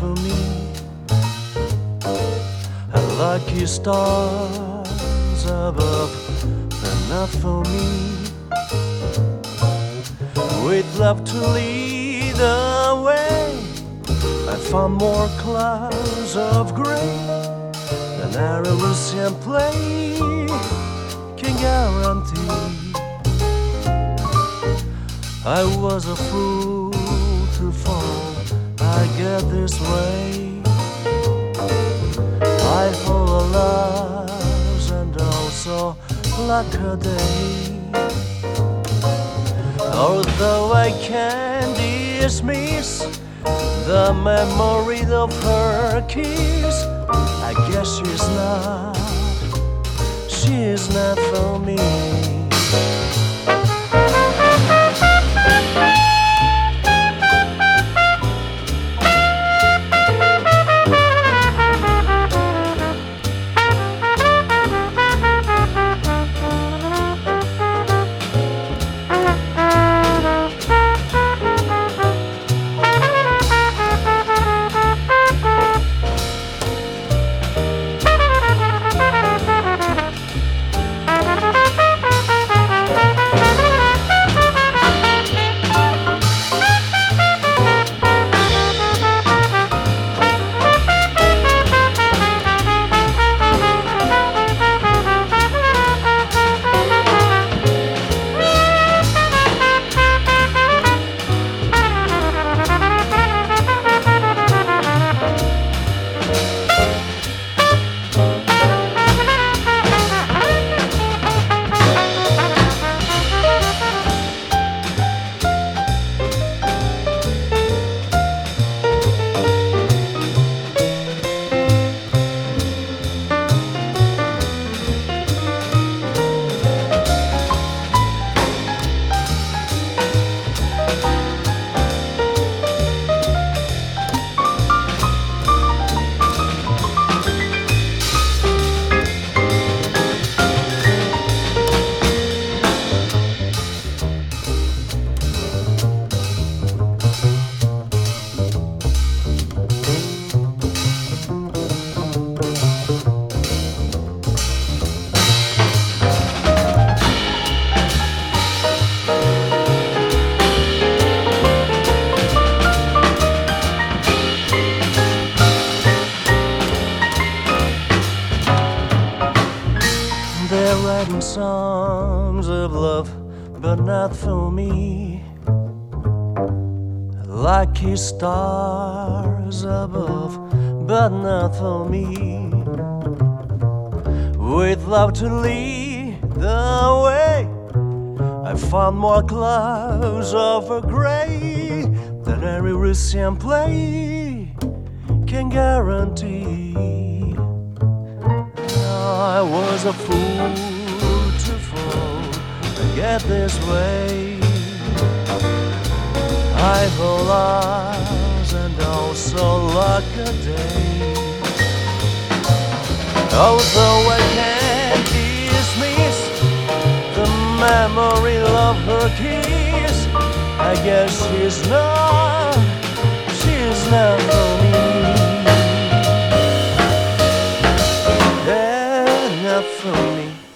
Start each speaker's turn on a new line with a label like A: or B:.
A: for me. And lucky stars above, but not for me. With love to lead the way, I found more clouds of gray than every Russian play can guarantee. I was a fool to fall, I get this way. I hold a loves and also like a day. Although I can dismiss the memory of her kiss, I guess she's not, she's not for me. They're writing songs of love, but not for me. Lucky stars above, but not for me. With love to lead the way, I found more clouds of a gray than every Russian play can guarantee. I was a fool to fall and get this way. I lost and also luck a day. Although I can't dismiss the memory of her kiss, I guess she's not, she's not For me.